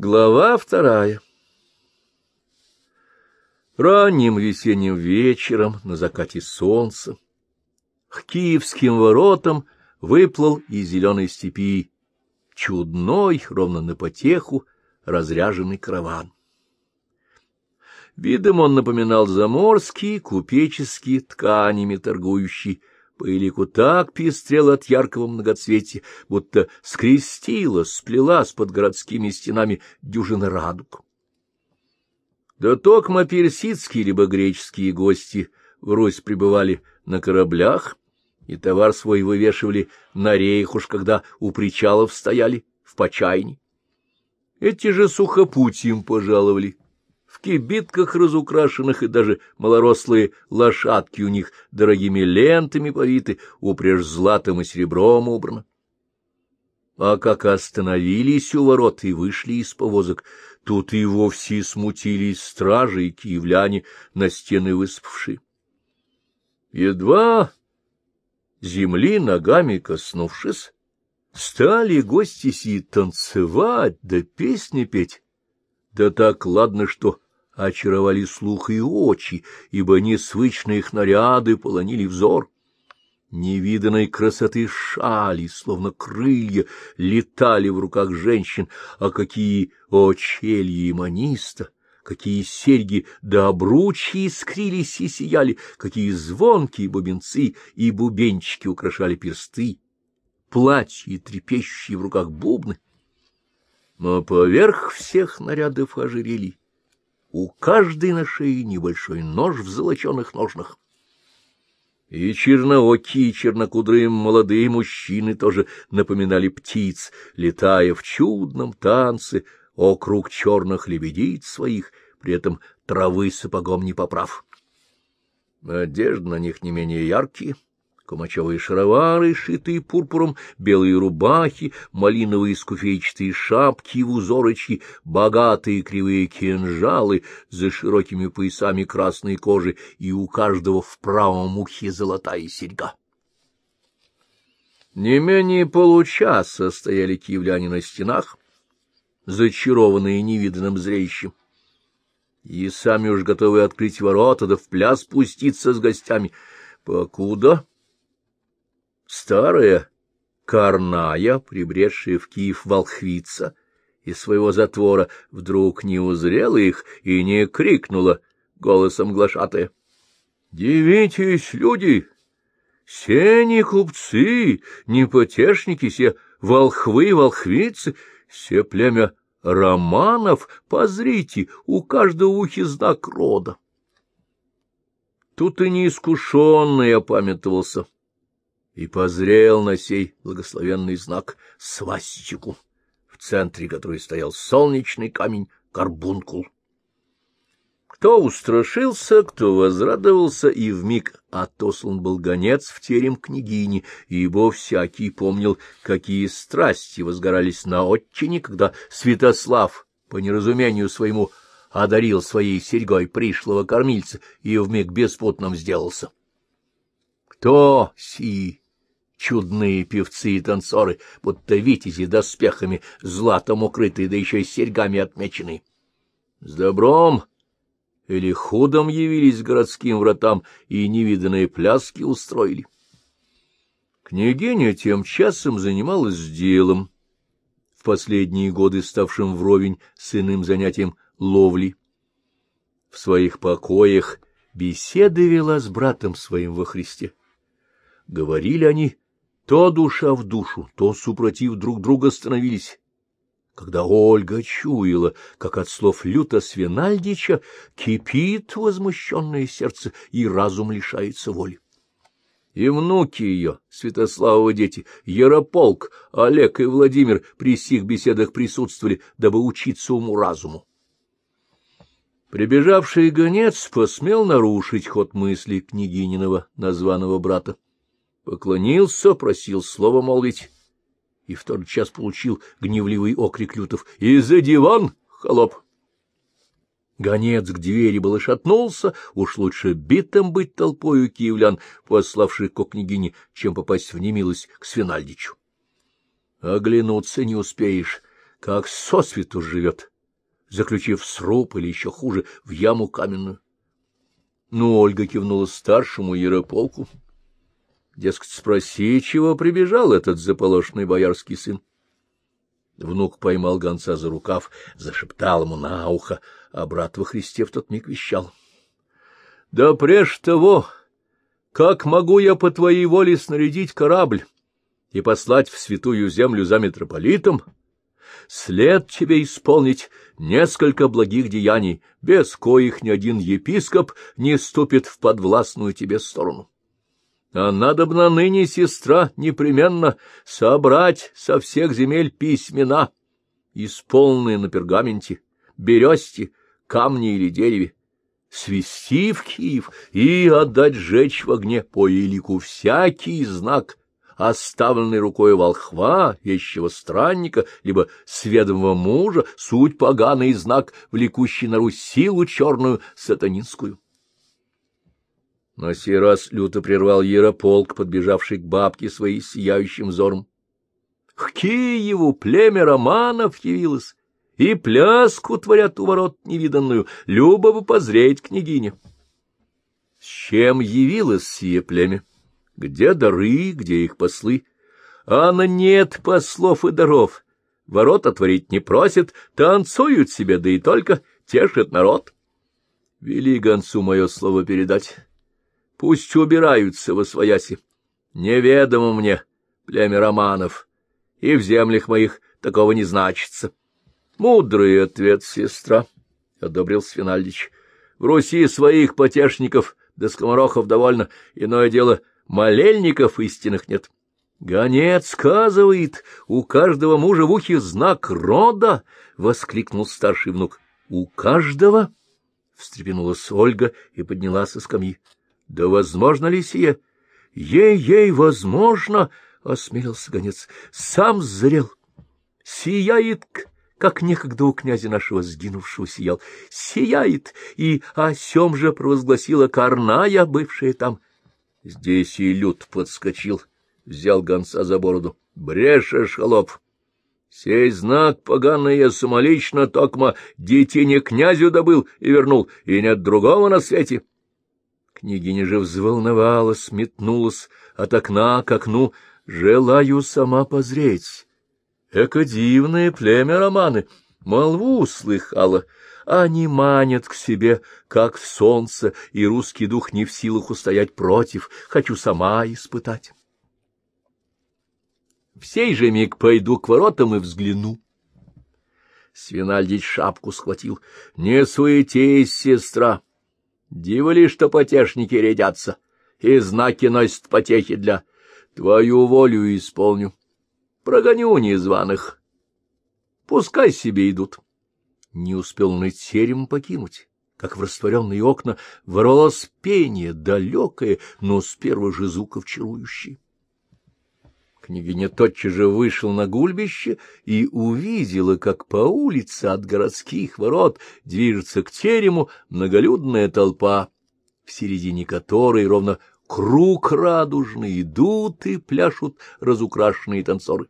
Глава вторая Ранним весенним вечером на закате солнца к киевским воротам выплыл из зеленой степи чудной, ровно на потеху, разряженный караван. Видом он напоминал заморский, купеческий, тканями торгующий, по элику так пестрел от яркого многоцветия, будто скрестила, сплелась под городскими стенами дюжины радуг. Да токмо персидские либо греческие гости в Русь прибывали на кораблях, и товар свой вывешивали на рейх уж когда у причалов стояли, в почайне. Эти же сухопутьем пожаловали — в кибитках разукрашенных, и даже малорослые лошадки у них дорогими лентами повиты, упряжь златом и серебром убрано. А как остановились у ворот и вышли из повозок, тут и вовсе смутились стражи и киевляне, на стены выспавшие. Едва земли ногами коснувшись, стали гости сии танцевать да песни петь, да так ладно, что очаровали слух и очи, ибо несвычные их наряды полонили взор. Невиданной красоты шали, словно крылья, летали в руках женщин, а какие очелья и маниста, какие серьги да обручи искрились и сияли, какие звонкие бубенцы и бубенчики украшали персты, платья трепещущие в руках бубны. Но поверх всех нарядов ожерелий у каждой на шее небольшой нож в золоченых ножнах. И черноокие, и чернокудрые молодые мужчины тоже напоминали птиц, летая в чудном танце округ черных лебедиц своих, при этом травы сапогом не поправ. Одежда на них не менее яркие — кумачевые шаровары, шитые пурпуром, белые рубахи, малиновые скуфейчатые шапки в узорочки, богатые кривые кинжалы за широкими поясами красной кожи и у каждого в правом ухе золотая серьга. Не менее получаса стояли киевляне на стенах, зачарованные невиданным зрелищем, и сами уж готовы открыть ворота да в пляс спуститься с гостями, покуда Старая Карная, прибредшая в Киев волхвица, из своего затвора вдруг не узрела их и не крикнула голосом глашатая. — Дивитесь, люди! Все не купцы, не потешники, все волхвы, волхвицы, все племя романов, позрите, у каждого ухи знак рода. Тут и неискушенный опамятовался — и позрел на сей благословенный знак свастику, в центре которой стоял солнечный камень карбункул. Кто устрашился, кто возрадовался, и вмиг отослан был гонец в терем княгини, ибо всякий помнил, какие страсти возгорались на отчине, когда Святослав, по неразумению своему, одарил своей серьгой пришлого кормильца и вмиг беспутным сделался. Кто си чудные певцы и танцоры, будто витязи доспехами, златом укрытые, да еще и серьгами отмечены. С добром или худом явились городским вратам и невиданные пляски устроили. Княгиня тем часом занималась делом, в последние годы ставшим вровень с иным занятием ловли. В своих покоях беседы вела с братом своим во Христе. Говорили они то душа в душу, то супротив друг друга становились. Когда Ольга чуяла, как от слов люта Свинальдича кипит возмущенное сердце и разум лишается воли. И внуки ее, Святославовы дети, Ярополк, Олег и Владимир при сих беседах присутствовали, дабы учиться уму-разуму. Прибежавший гонец посмел нарушить ход мысли княгининого названного брата поклонился, просил слова молвить, и в тот час получил гневливый окрик лютов «И за диван, холоп!» Гонец к двери было шатнулся, уж лучше битым быть толпою киевлян, пославших ко княгине, чем попасть в немилость к Свинальдичу. Оглянуться не успеешь, как сосвету живет, заключив сруб или еще хуже, в яму каменную. Ну, Ольга кивнула старшему Ярополку. Дескать, спроси, чего прибежал этот заполошенный боярский сын. Внук поймал гонца за рукав, зашептал ему на ухо, а брат во Христе в тот миг вещал. — Да прежде того, как могу я по твоей воле снарядить корабль и послать в святую землю за митрополитом? След тебе исполнить несколько благих деяний, без коих ни один епископ не ступит в подвластную тебе сторону. А надобно ныне, сестра, непременно собрать со всех земель письмена, исполненные на пергаменте, бересте, камне или дереве, свести в Киев и отдать сжечь в огне по елику всякий знак, оставленный рукой волхва, вещего странника, либо сведомого мужа, суть поганый знак, влекущий на Русь силу черную сатанинскую. На сей раз люто прервал Ярополк, подбежавший к бабке своей сияющим взором. К Киеву племя романов явилось, и пляску творят у ворот невиданную, любо бы позреть княгине. С чем явилось сие племя? Где дары, где их послы? А на нет послов и даров. Ворот отворить не просят, танцуют себе, да и только тешит народ. Вели гонцу мое слово передать. Пусть убираются во свояси. Неведомо мне племя романов, и в землях моих такого не значится. Мудрый ответ, сестра, — одобрил Свинальдич. В Руси своих потешников да скоморохов довольно, иное дело молельников истинных нет. Гонец сказывает, у каждого мужа в ухе знак рода, — воскликнул старший внук. — У каждого? — встрепенулась Ольга и поднялась со скамьи. — Да возможно ли сие? — Ей-ей, возможно, — осмелился гонец. — Сам зрел. Сияет, как некогда у князя нашего сгинувшего сиял. Сияет, и о сем же провозгласила Карная, бывшая там. Здесь и люд подскочил, взял гонца за бороду. — Брешешь, холоп! Сей знак поганый я самолично токма детине князю добыл и вернул, и нет другого на свете. — Княгиня же взволновалась, метнулась от окна к окну. «Желаю сама позреть. Эко дивное племя романы, молву слыхала. Они манят к себе, как в солнце, и русский дух не в силах устоять против. Хочу сама испытать». В сей же миг пойду к воротам и взгляну. Свинальдич шапку схватил. — Не суетись, сестра! Диво ли, что потешники рядятся, и знаки носят потехи для... Твою волю исполню. Прогоню незваных. Пускай себе идут. Не успел он и терем покинуть, как в растворенные окна ворвалось пение, далекое, но с первых же звуков чарующее. Княгиня тотчас же вышла на гульбище и увидела, как по улице от городских ворот движется к терему многолюдная толпа, в середине которой ровно круг радужный идут и пляшут разукрашенные танцоры.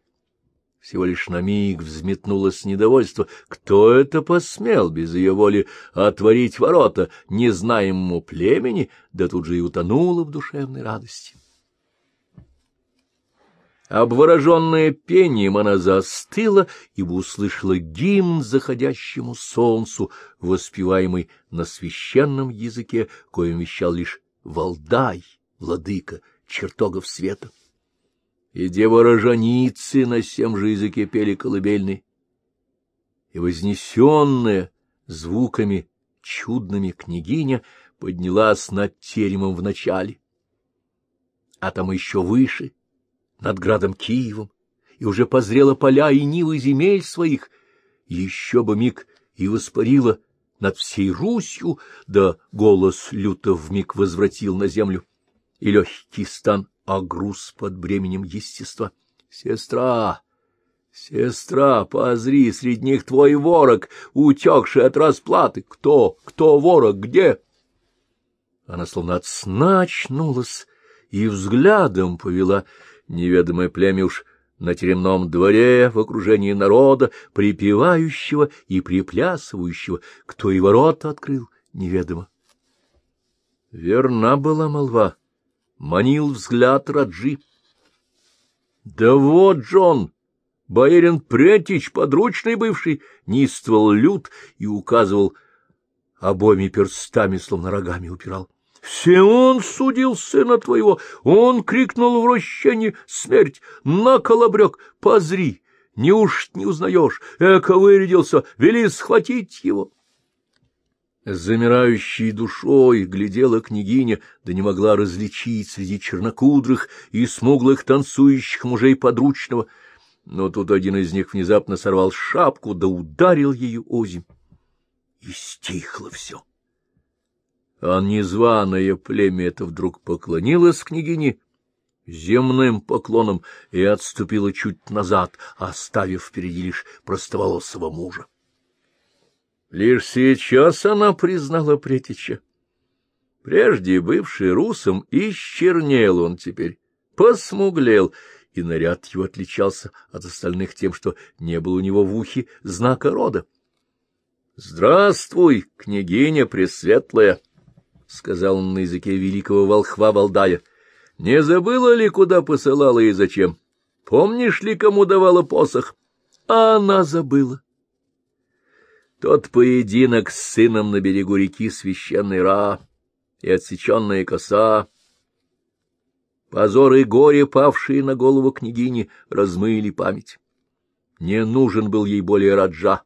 Всего лишь на миг взметнулось недовольство. Кто это посмел без ее воли отворить ворота незнаемому племени, да тут же и утонуло в душевной радости. Обвороженная пением она застыла, ибо услышала гимн заходящему солнцу, воспеваемый на священном языке, коим вещал лишь Валдай, владыка чертогов света. И девороженицы на сем же языке пели колыбельный, и вознесенная звуками чудными княгиня поднялась над теремом в начале, а там еще выше — над градом Киевом, и уже позрела поля и нивы земель своих, еще бы миг и воспарила над всей Русью, да голос люто вмиг возвратил на землю, и легкий стан, а груз под бременем естества. Сестра, сестра, позри, среди них твой ворог, утекший от расплаты. Кто, кто ворог, где? Она словно от сна очнулась и взглядом повела неведомое племя уж на теремном дворе в окружении народа, припевающего и приплясывающего, кто и ворота открыл, неведомо. Верна была молва, манил взгляд Раджи. Да вот Джон, боярин Претич, подручный бывший, нистовал лют и указывал обоими перстами, словно рогами упирал. Все он судил сына твоего, он крикнул в рощении смерть, на колобрек, позри, неуж не узнаешь, эко вырядился, вели схватить его. Замирающей душой глядела княгиня, да не могла различить среди чернокудрых и смуглых танцующих мужей подручного. Но тут один из них внезапно сорвал шапку, да ударил ею озим. И стихло все. А незваное племя это вдруг поклонилось княгине земным поклоном и отступило чуть назад, оставив впереди лишь простоволосого мужа. Лишь сейчас она признала Претича. Прежде бывший русом, исчернел он теперь, посмуглел, и наряд его отличался от остальных тем, что не было у него в ухе знака рода. — Здравствуй, княгиня Пресветлая! — сказал он на языке великого волхва Валдая. — Не забыла ли, куда посылала и зачем? Помнишь ли, кому давала посох? А она забыла. Тот поединок с сыном на берегу реки священный Ра и отсеченная коса, позор и горе, павшие на голову княгини, размыли память. Не нужен был ей более Раджа,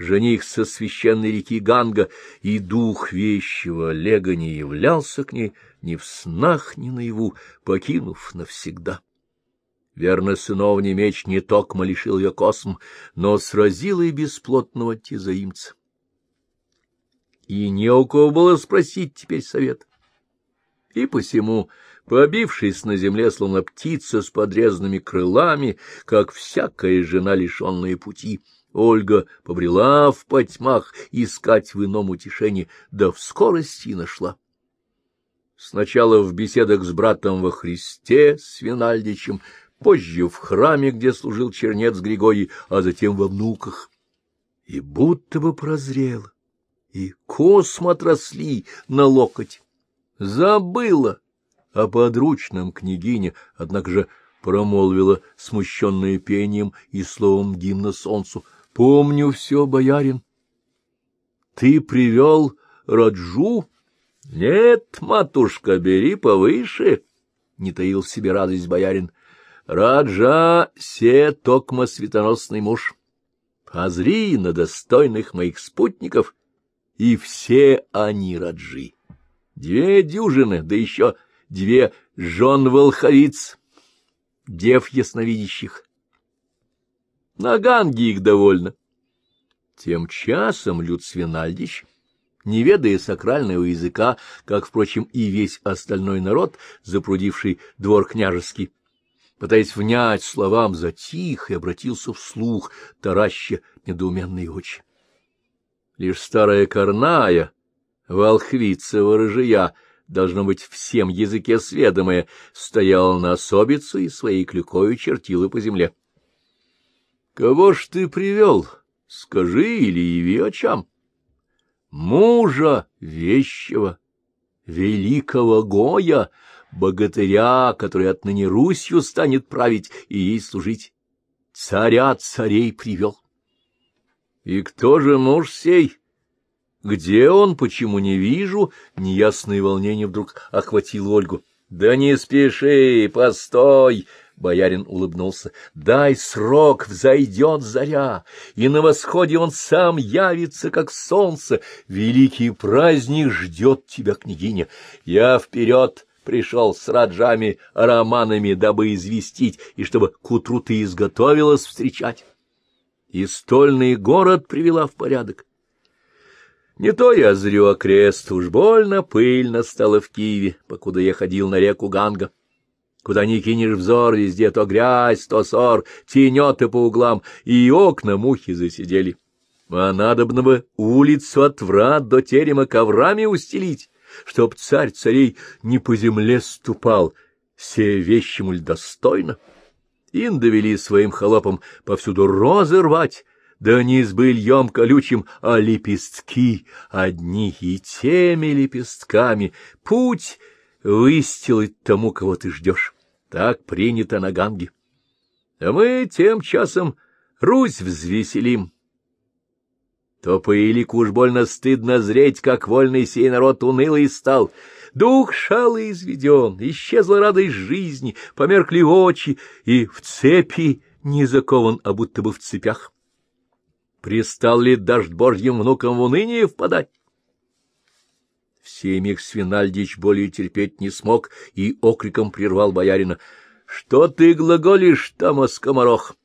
жених со священной реки Ганга, и дух вещего Олега не являлся к ней ни в снах, ни наяву, покинув навсегда. Верно, сыновний меч не токмо лишил ее косм, но сразил и бесплотного тезаимца. И не у кого было спросить теперь совет. И посему, побившись на земле, словно птица с подрезанными крылами, как всякая жена, лишенная пути, Ольга побрела в потьмах искать в ином утешении, да в скорости нашла. Сначала в беседах с братом во Христе, с Винальдичем, позже в храме, где служил чернец Григорий, а затем во внуках. И будто бы прозрела, и космы отросли на локоть. Забыла о подручном княгине, однако же промолвила смущенное пением и словом гимна солнцу. — Помню все, боярин. — Ты привел Раджу? — Нет, матушка, бери повыше, — не таил в себе радость боярин. Раджа се токма светоносный муж. Позри на достойных моих спутников, и все они раджи. Две дюжины, да еще две жен волховиц, дев ясновидящих. На Ганге их довольно. Тем часом Люцвинальдич, не ведая сакрального языка, как, впрочем, и весь остальной народ, запрудивший двор княжеский, пытаясь внять словам, затих и обратился вслух, тараща недоуменные очи. Лишь старая корная, волхвица ворожия, должно быть, всем языке сведомая, стояла на особицу и своей клюкою чертила по земле. — Кого ж ты привел? Скажи или яви очам. — Мужа вещего, великого Гоя, богатыря, который отныне Русью станет править и ей служить. Царя царей привел. И кто же муж сей? Где он, почему не вижу? Неясное волнение вдруг охватило Ольгу. Да не спеши, постой! Боярин улыбнулся. — Дай срок, взойдет заря, и на восходе он сам явится, как солнце. Великий праздник ждет тебя, княгиня. Я вперед пришел с раджами романами, дабы известить, и чтобы к утру ты изготовилась встречать. И стольный город привела в порядок. Не то я зрю окрест, уж больно пыльно стало в Киеве, покуда я ходил на реку Ганга. Куда ни кинешь взор, везде то грязь, то сор, тенеты по углам, и окна мухи засидели. А надобно бы улицу от врат до терема коврами устелить, чтоб царь царей не по земле ступал, все вещи, муль, достойно. Ин довели своим холопам повсюду розы рвать, да не с быльем колючим, а лепестки, одни и теми лепестками, путь выстилать тому, кого ты ждешь. Так принято на Ганге. А мы тем часом Русь взвеселим. То по Илику уж больно стыдно зреть, как вольный сей народ унылый стал. Дух шалый изведен, исчезла радость жизни, померкли очи, и в цепи не закован, а будто бы в цепях. Пристал ли дождь божьим внукам в уныние впадать? Всемих Свинальдич более терпеть не смог и окриком прервал боярина. — Что ты глаголишь, там, скоморох?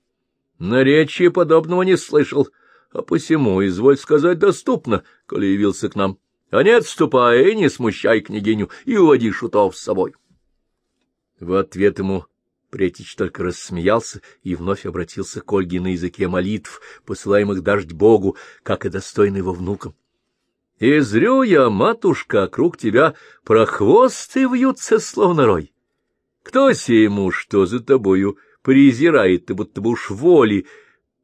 Наречия подобного не слышал, а посему, изволь сказать, доступно, коли явился к нам. А нет, ступай и не смущай княгиню, и уводи шутов с собой. В ответ ему Претич только рассмеялся и вновь обратился к Ольге на языке молитв, посылаемых дождь Богу, как и достойный его внукам. — И зрю я, матушка, круг тебя прохвосты вьются, словно рой. Кто сей муж, что за тобою презирает, ты будто бы уж воли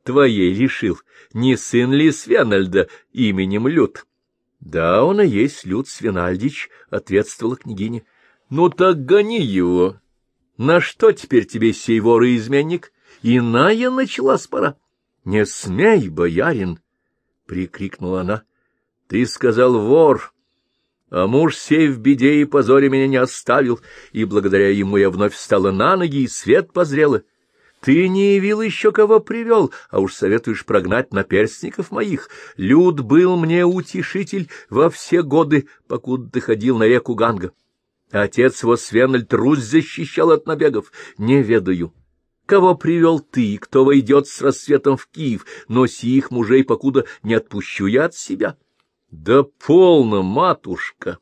твоей решил, не сын ли Свенальда именем Люд? — Да, он и есть Люд Свенальдич, — ответствовала княгиня. — Ну так гони его. На что теперь тебе сей вор и изменник? Иная начала спора. — Не смей, боярин! — прикрикнула она. — Ты сказал вор, а муж сей в беде и позоре меня не оставил, и благодаря ему я вновь встала на ноги и свет позрела. Ты не явил еще кого привел, а уж советуешь прогнать наперстников моих. Люд был мне утешитель во все годы, покуда ты ходил на реку Ганга. Отец его Свенальд Русь защищал от набегов. Не ведаю, кого привел ты, кто войдет с рассветом в Киев, но сих мужей покуда не отпущу я от себя. Да полно, матушка!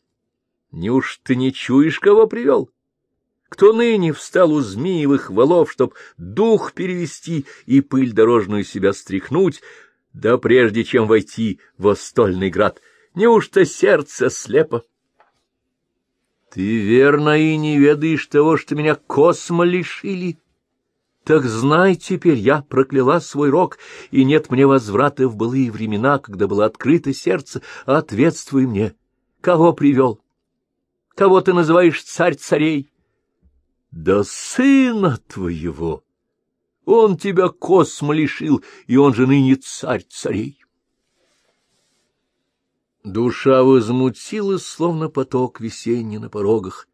Неуж ты не чуешь, кого привел? Кто ныне встал у змеевых валов, чтоб дух перевести и пыль дорожную себя стряхнуть, да прежде чем войти в Остольный град, неужто сердце слепо? Ты верно и не ведаешь того, что меня космо лишили. Так знай теперь, я прокляла свой рок, и нет мне возврата в былые времена, когда было открыто сердце, ответствуй мне, кого привел? Кого ты называешь царь царей? Да сына твоего! Он тебя космо лишил, и он же ныне царь царей. Душа возмутилась, словно поток весенний на порогах,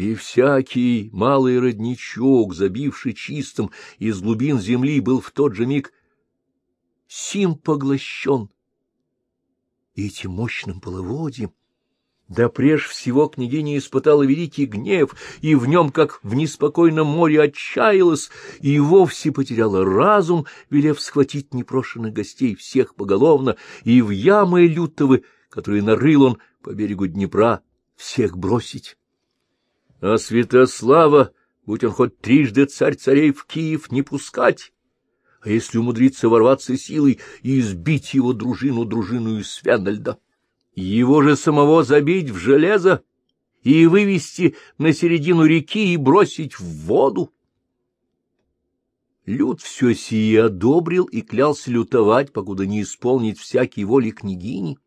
и всякий малый родничок, забивший чистым из глубин земли, был в тот же миг сим поглощен этим мощным половодьем, да прежде всего княгиня испытала великий гнев, и в нем, как в неспокойном море, отчаялась, и вовсе потеряла разум, велев схватить непрошенных гостей всех поголовно, и в ямы лютовы, которые нарыл он по берегу Днепра, всех бросить. А Святослава, будь он хоть трижды царь царей в Киев, не пускать, а если умудриться ворваться силой и избить его дружину дружину из Свенальда его же самого забить в железо и вывести на середину реки и бросить в воду. Люд все сие одобрил и клялся лютовать, покуда не исполнить всякие воли княгини.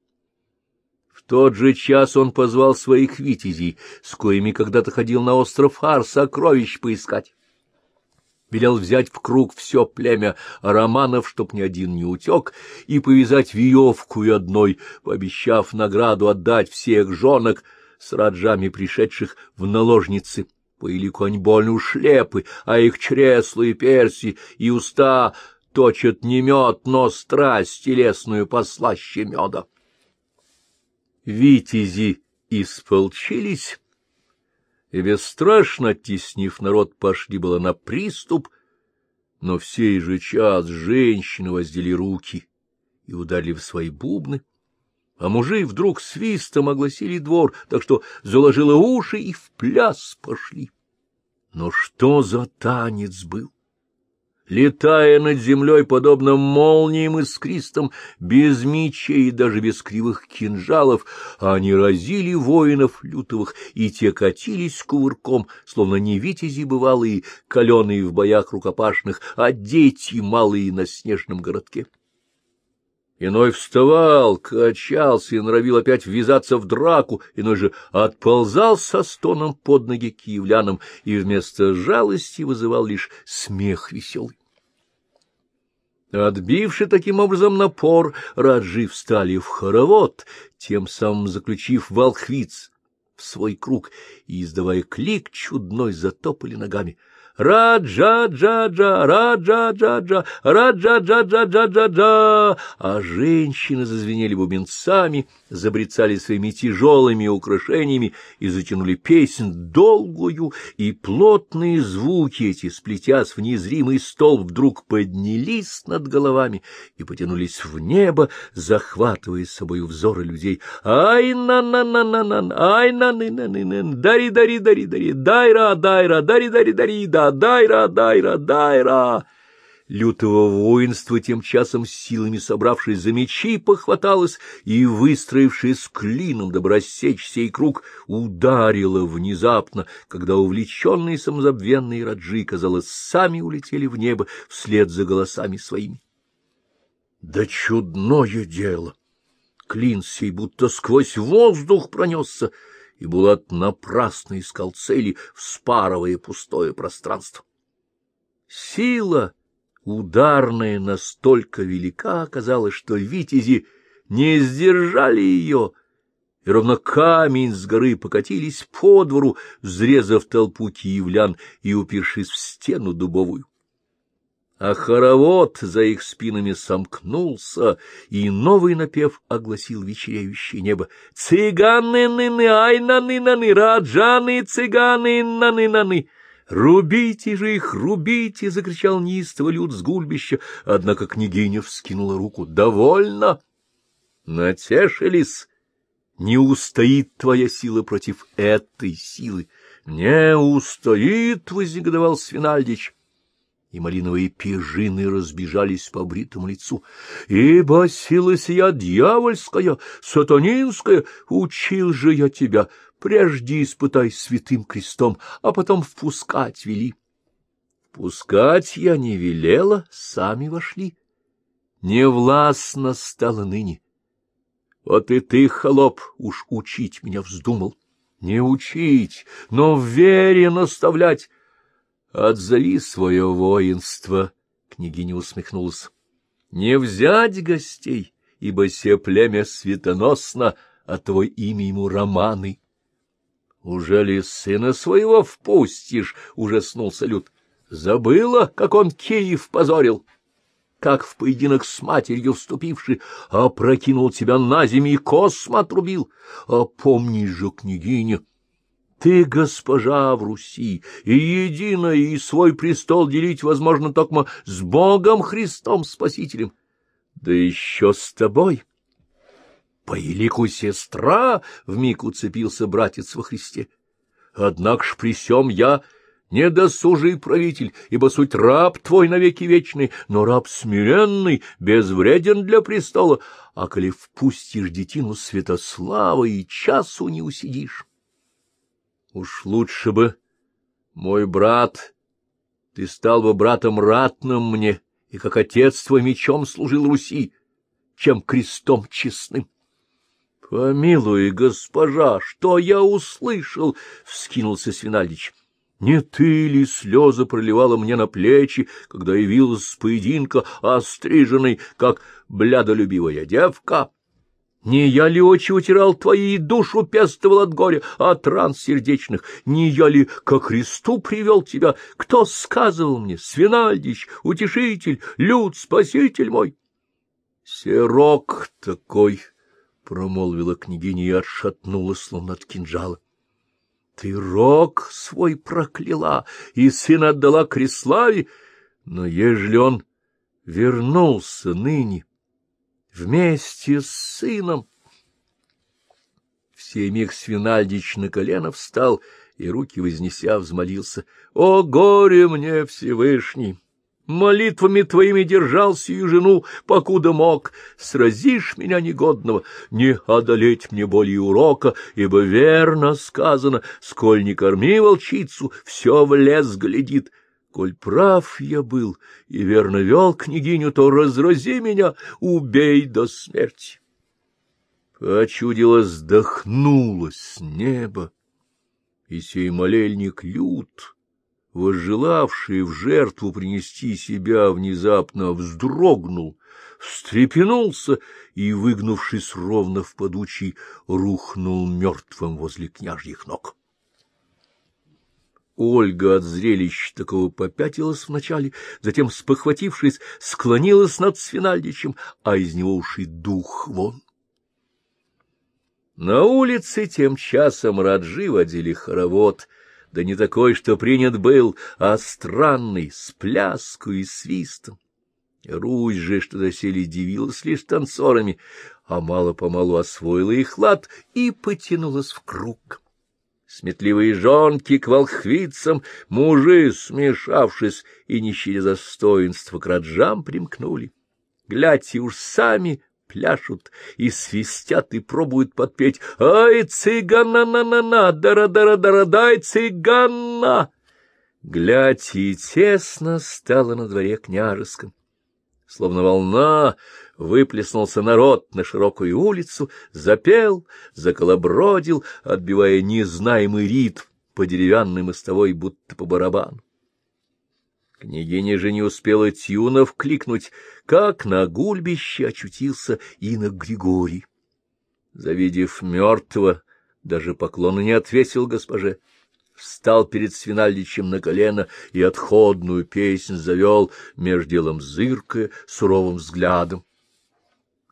Тот же час он позвал своих витязей, с коими когда-то ходил на остров Ар сокровищ поискать велел взять в круг все племя романов, чтоб ни один не утек, и повязать веревку и одной, пообещав награду отдать всех жонок с раджами, пришедших в наложницы. По илику они больно ушлепы, а их чресла и перси, и уста точат не мед, но страсть телесную послаще меда. Витязи исполчились и бесстрашно оттеснив народ, пошли было на приступ, но в сей же час женщины воздели руки и ударили в свои бубны, а мужи вдруг свистом огласили двор, так что заложило уши и в пляс пошли. Но что за танец был? Летая над землей, подобно молниям искристым, без мечей и даже без кривых кинжалов, они разили воинов лютовых, и те катились кувырком, словно не витязи бывалые, каленые в боях рукопашных, а дети малые на снежном городке. Иной вставал, качался и норовил опять ввязаться в драку, иной же отползал со стоном под ноги киевлянам и вместо жалости вызывал лишь смех веселый. Отбивши таким образом напор, раджи встали в хоровод, тем самым заключив волхвиц в свой круг и, издавая клик чудной, затопали ногами — Раджа-джа-джа, раджа-джа-джа, раджа-джа-джа-джа-джа-джа. А женщины зазвенели бубенцами, забрецали своими тяжелыми украшениями и затянули песнь долгую, и плотные звуки эти, сплетясь в незримый столб, вдруг поднялись над головами и потянулись в небо, захватывая с собой взоры людей. Ай-на-на-на-на-на, ай-на-на-на-на, дари-дари-дари-дари, дайра-дайра, дари-дари-дари-да дайра, дайра, дайра! Лютого воинства тем часом силами собравшись за мечи похваталось и, выстроившись клином, дабы рассечь сей круг, ударило внезапно, когда увлеченные самозабвенные раджи, казалось, сами улетели в небо вслед за голосами своими. Да чудное дело! Клин сей будто сквозь воздух пронесся, и Булат напрасно искал цели, вспарывая пустое пространство. Сила ударная настолько велика оказалась, что витязи не сдержали ее, и ровно камень с горы покатились по двору, взрезав толпу киевлян и упершись в стену дубовую а хоровод за их спинами сомкнулся, и новый напев огласил вечереющее небо. «Цыганы-ны-ны, ай-на-ны-на-ны, раджаны, цыганы-на-ны-на-ны!» «Рубите же их, рубите!» — закричал неистово люд с гульбища, однако княгиня вскинула руку. «Довольно!» «Натешились!» «Не устоит твоя сила против этой силы!» «Не устоит!» — вознегодовал Свинальдич и малиновые пижины разбежались по бритому лицу. «Ибо сила сия дьявольская, сатанинская, учил же я тебя, прежде испытай святым крестом, а потом впускать вели». Впускать я не велела, сами вошли. Невластно стало ныне. Вот и ты, холоп, уж учить меня вздумал. Не учить, но в вере наставлять. Отзови свое воинство, — княгиня усмехнулась. — Не взять гостей, ибо се племя светоносно, а твой имя ему романы. — Уже ли сына своего впустишь? — ужаснулся Люд. — Забыла, как он Киев позорил? Как в поединок с матерью вступивший, опрокинул тебя на землю и космо отрубил? А помни же, княгиня, — ты госпожа в Руси, и единая, и свой престол делить возможно только с Богом Христом Спасителем. Да еще с тобой. По елику сестра вмиг уцепился братец во Христе. Однако ж при сём я недосужий правитель, ибо суть раб твой навеки вечный, но раб смиренный, безвреден для престола, а коли впустишь детину Святослава и часу не усидишь. Уж лучше бы, мой брат, ты стал бы братом ратным мне, и как отец твой мечом служил Руси, чем крестом честным. — Помилуй, госпожа, что я услышал? — вскинулся Свинальдич. — Не ты ли слезы проливала мне на плечи, когда явилась с поединка, остриженной, как блядолюбивая девка? — не я ли очи утирал твои и душу пестовал от горя, от ран сердечных? Не я ли ко Христу привел тебя? Кто сказывал мне? Свинальдич, утешитель, люд, спаситель мой. — Серок такой, — промолвила княгиня и отшатнула, словно от кинжала. — Ты рок свой прокляла и сына отдала Креславе, но ежели он вернулся ныне, — вместе с сыном. В сей миг Свинальдич на колено встал и, руки вознеся, взмолился. — О, горе мне, Всевышний! Молитвами твоими держал сию жену, покуда мог. Сразишь меня негодного, не одолеть мне более урока, ибо верно сказано, сколь не корми волчицу, все в лес глядит. Коль прав я был и верно вел княгиню, то разрази меня, убей до смерти. Почудилось, вдохнулось с неба, и сей молельник лют возжелавший в жертву принести себя, внезапно вздрогнул, встрепенулся и, выгнувшись ровно в подучий, рухнул мертвым возле княжьих ног. Ольга от зрелища такого попятилась вначале, затем, спохватившись, склонилась над Свинальдичем, а из него уши дух вон. На улице тем часом Раджи водили хоровод — да не такой, что принят был, а странный, с пляской и свистом. Русь же, что доселе дивилась лишь танцорами, а мало-помалу освоила их лад и потянулась в круг. Сметливые жонки к волхвицам, мужи, смешавшись и не щадя достоинства, к раджам примкнули. Глядь, и уж сами пляшут и свистят и пробуют подпеть «Ай, цыгана-на-на-на, дара-дара-дара-дай, цыгана!» Глядь, и тесно стало на дворе княжеском. Словно волна выплеснулся народ на широкую улицу, запел, заколобродил, отбивая незнаемый ритм по деревянной мостовой, будто по барабану. Княгиня же не успела Тюнов кликнуть, как на гульбище очутился инок Григорий. Завидев мертвого, даже поклона не отвесил госпоже. Встал перед Свинальдичем на колено и отходную песнь завел, меж делом зыркая, суровым взглядом. —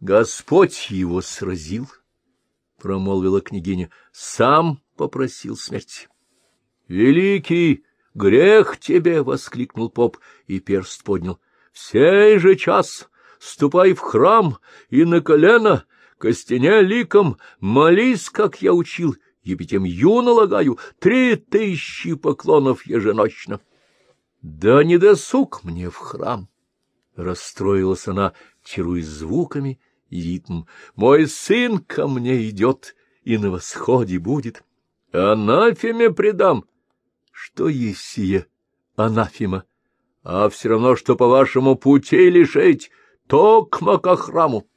Господь его сразил, — промолвила княгиня, — сам попросил смерти. — Великий! — Грех тебе! — воскликнул поп и перст поднял. — В сей же час ступай в храм и на колено, костяне ликом, молись, как я учил, епитем ю налагаю, три тысячи поклонов еженочно. — Да не досуг мне в храм! — расстроилась она, чаруясь звуками и ритмом. — Мой сын ко мне идет и на восходе будет. Анафеме предам! Что есть сие анафима? А все равно, что по вашему пути лишить, токма ко храму.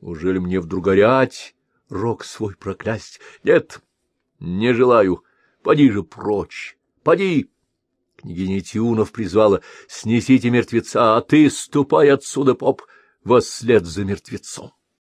Ужели мне вдруг горять, рок свой проклясть? Нет, не желаю. Поди же прочь, поди. Княгиня Тиунов призвала, снесите мертвеца, а ты ступай отсюда, поп, во след за мертвецом.